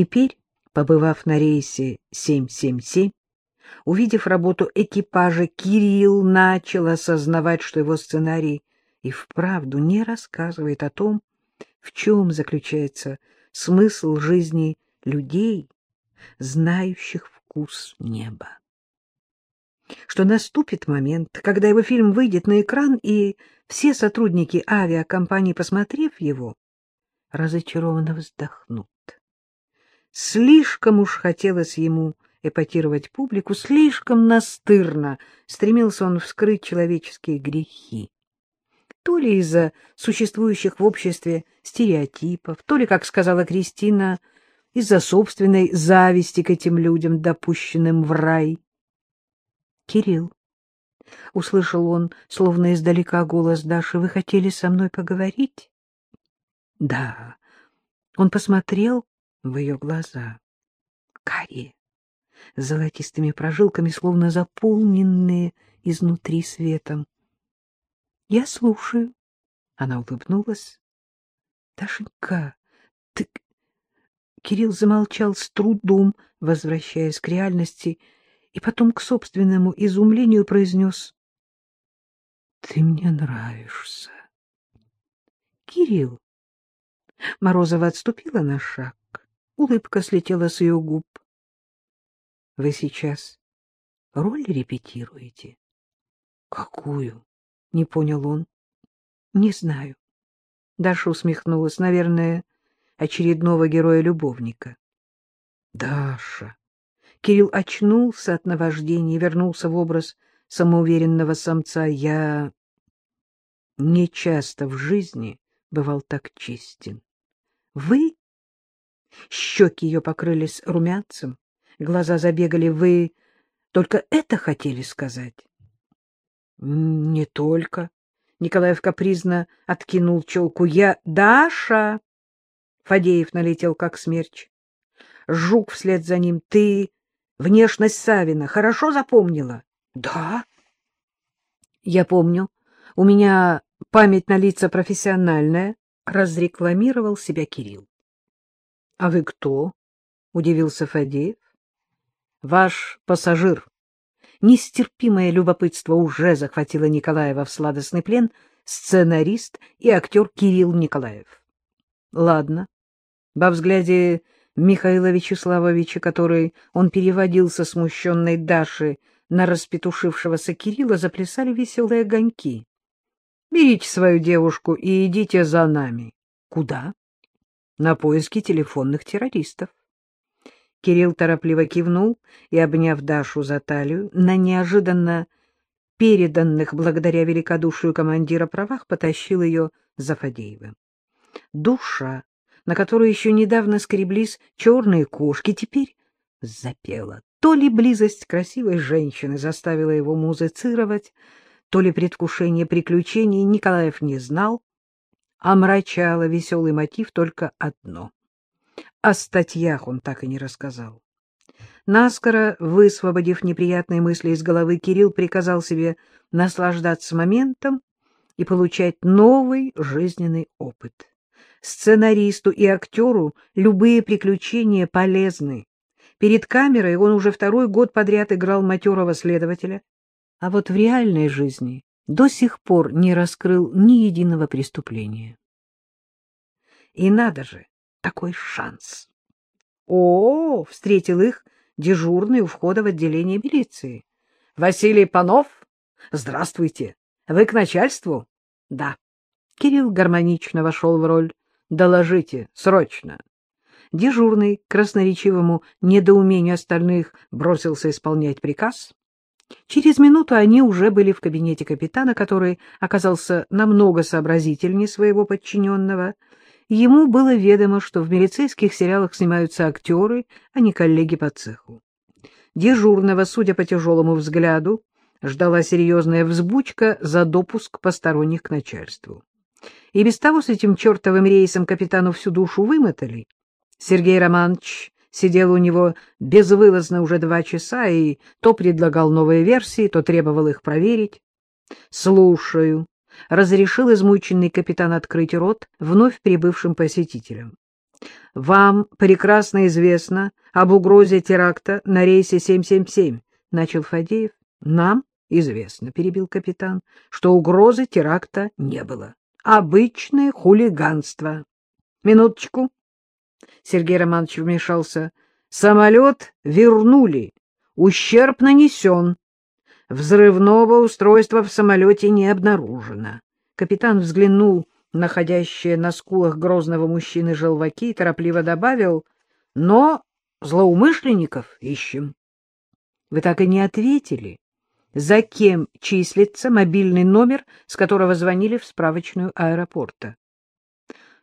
Теперь, побывав на рейсе 777, увидев работу экипажа, Кирилл начал осознавать, что его сценарий и вправду не рассказывает о том, в чем заключается смысл жизни людей, знающих вкус неба. Что наступит момент, когда его фильм выйдет на экран, и все сотрудники авиакомпании, посмотрев его, разочарованно вздохнут. Слишком уж хотелось ему эпатировать публику, слишком настырно стремился он вскрыть человеческие грехи. То ли из-за существующих в обществе стереотипов, то ли, как сказала Кристина, из-за собственной зависти к этим людям, допущенным в рай. «Кирилл», — услышал он, словно издалека голос Даши, — «вы хотели со мной поговорить?» «Да». Он посмотрел в ее глаза. Карие, с золотистыми прожилками, словно заполненные изнутри светом. — Я слушаю. Она улыбнулась. — Дашенька, ты... Кирилл замолчал с трудом, возвращаясь к реальности, и потом к собственному изумлению произнес. — Ты мне нравишься. — Кирилл. Морозова отступила на шаг. Улыбка слетела с ее губ. — Вы сейчас роль репетируете? — Какую? — не понял он. — Не знаю. Даша усмехнулась. Наверное, очередного героя-любовника. — Даша! Кирилл очнулся от наваждения и вернулся в образ самоуверенного самца. Я не часто в жизни бывал так честен. Вы? Щеки ее покрылись румянцем, глаза забегали. Вы только это хотели сказать? Не только. Николаев капризно откинул челку. Я... Даша! Фадеев налетел, как смерч. Жук вслед за ним. Ты внешность Савина хорошо запомнила? Да. Я помню. У меня память на лица профессиональная. Разрекламировал себя Кирилл. — А вы кто? — удивился Фадеев. — Ваш пассажир. Нестерпимое любопытство уже захватило Николаева в сладостный плен, сценарист и актер Кирилл Николаев. Ладно. Во взгляде Михаила Вячеславовича, который он переводил со смущенной Даши на распетушившегося Кирилла, заплясали веселые огоньки. Берите свою девушку и идите за нами. Куда? На поиски телефонных террористов. Кирилл торопливо кивнул и, обняв Дашу за талию, на неожиданно переданных благодаря великодушию командира правах потащил ее за Фадеевым. Душа, на которую еще недавно скреблись черные кошки, теперь запела. То ли близость красивой женщины заставила его музицировать, то ли предвкушение приключений Николаев не знал, омрачало веселый мотив только одно. О статьях он так и не рассказал. Наскоро, высвободив неприятные мысли из головы, Кирилл приказал себе наслаждаться моментом и получать новый жизненный опыт. Сценаристу и актеру любые приключения полезны. Перед камерой он уже второй год подряд играл матерого следователя, а вот в реальной жизни до сих пор не раскрыл ни единого преступления. И надо же, такой шанс. О, встретил их дежурный у входа в отделение милиции. Василий Панов? Здравствуйте. Вы к начальству? Да. Кирилл гармонично вошел в роль. Доложите, срочно. Дежурный, красноречивому недоумению остальных, бросился исполнять приказ. Через минуту они уже были в кабинете капитана, который оказался намного сообразительнее своего подчиненного — Ему было ведомо, что в милицейских сериалах снимаются актеры, а не коллеги по цеху. Дежурного, судя по тяжелому взгляду, ждала серьезная взбучка за допуск посторонних к начальству. И без того с этим чертовым рейсом капитану всю душу вымотали. Сергей Романович сидел у него безвылазно уже два часа и то предлагал новые версии, то требовал их проверить. — Слушаю, разрешил измученный капитан открыть рот вновь прибывшим посетителям. Вам прекрасно известно об угрозе теракта на рейсе 777, — начал Фадеев. — Нам известно, — перебил капитан, — что угрозы теракта не было. Обычное хулиганство. — Минуточку. Сергей Романович вмешался. — Самолет вернули. Ущерб нанесен. Взрывного устройства в самолете не обнаружено. Капитан взглянул находящие на скулах грозного мужчины желваки, торопливо добавил, но злоумышленников ищем. Вы так и не ответили, за кем числится мобильный номер, с которого звонили в справочную аэропорта.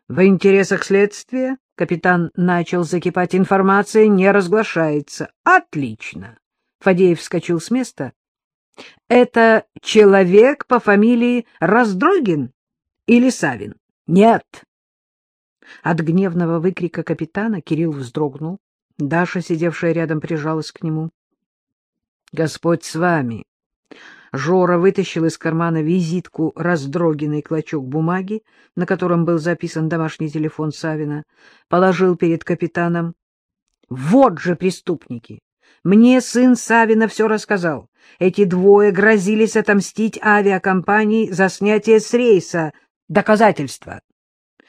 В интересах следствия капитан начал закипать. Информация не разглашается. Отлично. Фадеев вскочил с места. Это человек по фамилии Раздрогин? или Савин? Нет. От гневного выкрика капитана Кирилл вздрогнул. Даша, сидевшая рядом, прижалась к нему. — Господь с вами! Жора вытащил из кармана визитку раздрогенный клочок бумаги, на котором был записан домашний телефон Савина, положил перед капитаном. — Вот же преступники! Мне сын Савина все рассказал. Эти двое грозились отомстить авиакомпании за снятие с рейса — доказательства.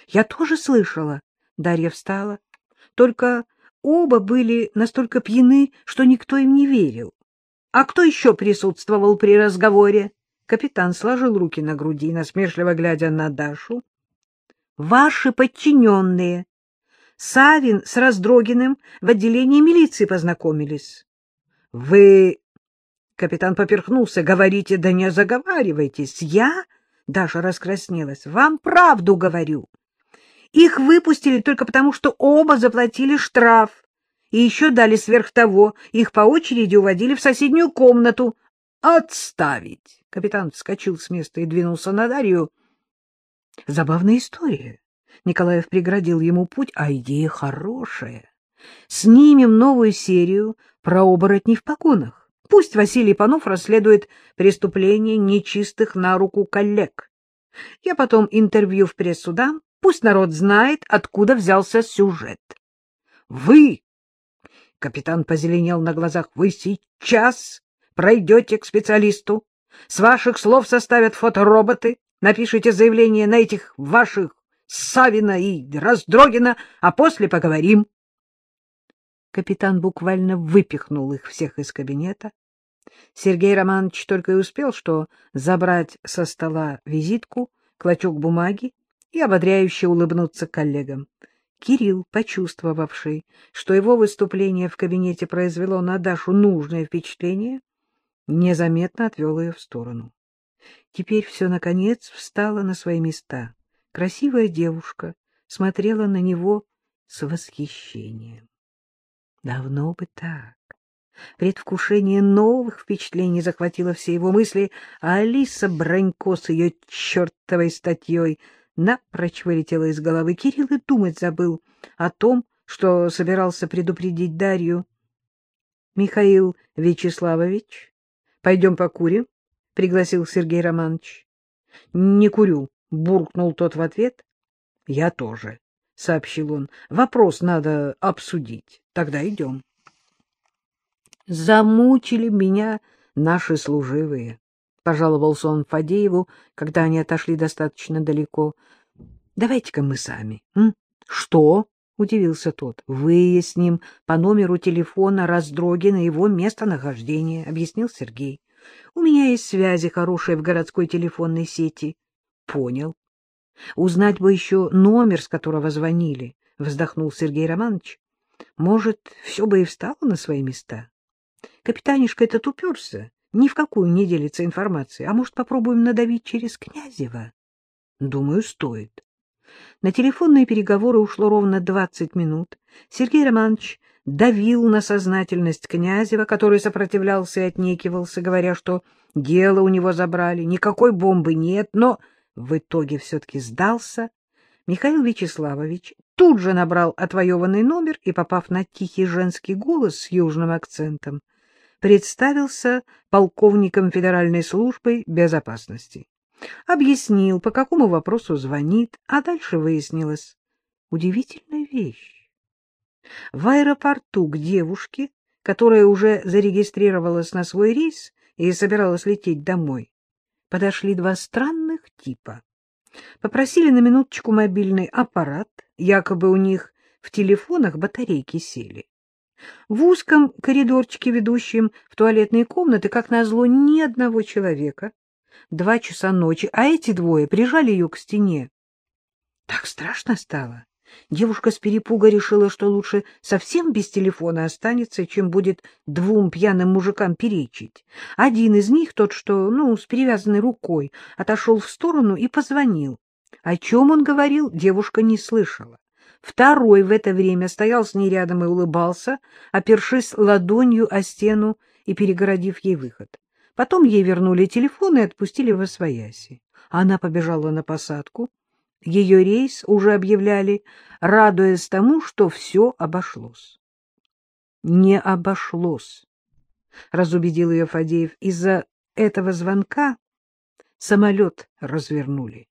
Я тоже слышала. Дарья встала. Только оба были настолько пьяны, что никто им не верил. А кто еще присутствовал при разговоре? Капитан сложил руки на груди, насмешливо глядя на Дашу. Ваши подчиненные. Савин с Раздрогиным в отделении милиции познакомились. Вы... Капитан поперхнулся. Говорите, да не заговаривайтесь. Я Даша раскраснелась. — Вам правду говорю. Их выпустили только потому, что оба заплатили штраф. И еще дали сверх того. Их по очереди уводили в соседнюю комнату. — Отставить! Капитан вскочил с места и двинулся на Дарью. Забавная история. Николаев преградил ему путь, а идея хорошая. Снимем новую серию про оборотней в погонах. Пусть Василий Панов расследует преступления нечистых на руку коллег. Я потом интервью в прессу дам, пусть народ знает, откуда взялся сюжет. Вы, капитан позеленел на глазах, вы сейчас пройдете к специалисту, с ваших слов составят фотороботы, напишите заявление на этих ваших Савина и Раздрогина, а после поговорим. Капитан буквально выпихнул их всех из кабинета. Сергей Романович только и успел, что забрать со стола визитку, клочок бумаги и ободряюще улыбнуться коллегам. Кирилл, почувствовавший, что его выступление в кабинете произвело на Дашу нужное впечатление, незаметно отвел ее в сторону. Теперь все, наконец, встало на свои места. Красивая девушка смотрела на него с восхищением. Давно бы так. Предвкушение новых впечатлений захватило все его мысли, а Алиса Бронько с ее чертовой статьей напрочь вылетела из головы. Кирилл и думать забыл о том, что собирался предупредить Дарью. — Михаил Вячеславович, пойдем покурим, — пригласил Сергей Романович. — Не курю, — буркнул тот в ответ. — Я тоже, — сообщил он. — Вопрос надо обсудить. Тогда идем. Замучили меня наши служивые, — пожаловался он Фадееву, когда они отошли достаточно далеко. — Давайте-ка мы сами. М? — Что? — удивился тот. — Выясним по номеру телефона Раздрогина его местонахождение, — объяснил Сергей. — У меня есть связи хорошие в городской телефонной сети. — Понял. — Узнать бы еще номер, с которого звонили, — вздохнул Сергей Романович. Может, все бы и встало на свои места. Капитанишка этот уперся, ни в какую не делится информацией. А может, попробуем надавить через Князева? Думаю, стоит. На телефонные переговоры ушло ровно двадцать минут. Сергей Романович давил на сознательность Князева, который сопротивлялся и отнекивался, говоря, что дело у него забрали, никакой бомбы нет, но в итоге все-таки сдался. Михаил Вячеславович тут же набрал отвоеванный номер и, попав на тихий женский голос с южным акцентом, представился полковником Федеральной службы безопасности. Объяснил, по какому вопросу звонит, а дальше выяснилось. удивительная вещь. В аэропорту к девушке, которая уже зарегистрировалась на свой рейс и собиралась лететь домой, подошли два странных типа. Попросили на минуточку мобильный аппарат, якобы у них в телефонах батарейки сели. В узком коридорчике, ведущем в туалетные комнаты, как назло, ни одного человека. Два часа ночи, а эти двое прижали ее к стене. Так страшно стало. Девушка с перепуга решила, что лучше совсем без телефона останется, чем будет двум пьяным мужикам перечить. Один из них, тот, что, ну, с перевязанной рукой, отошел в сторону и позвонил. О чем он говорил, девушка не слышала. Второй в это время стоял с ней рядом и улыбался, опершись ладонью о стену и перегородив ей выход. Потом ей вернули телефон и отпустили во свояси. Она побежала на посадку. Ее рейс уже объявляли, радуясь тому, что все обошлось. Не обошлось, разубедил ее Фадеев. Из-за этого звонка самолет развернули.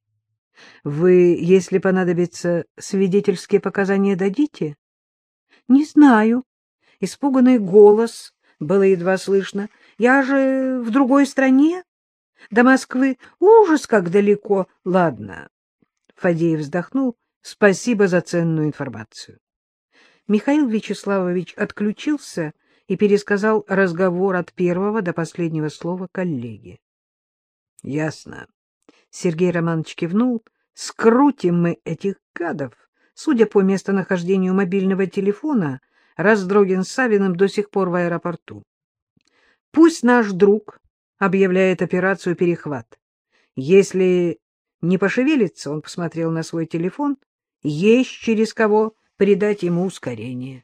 Вы, если понадобится, свидетельские показания дадите? Не знаю. Испуганный голос было едва слышно. Я же в другой стране. До Москвы ужас как далеко. Ладно. Фадеев вздохнул. Спасибо за ценную информацию. Михаил Вячеславович отключился и пересказал разговор от первого до последнего слова коллеге. — Ясно. Сергей Романович кивнул. Скрутим мы этих гадов. Судя по местонахождению мобильного телефона, Раздрогин с Савиным до сих пор в аэропорту. Пусть наш друг объявляет операцию «Перехват». Если не пошевелится, он посмотрел на свой телефон, есть через кого придать ему ускорение.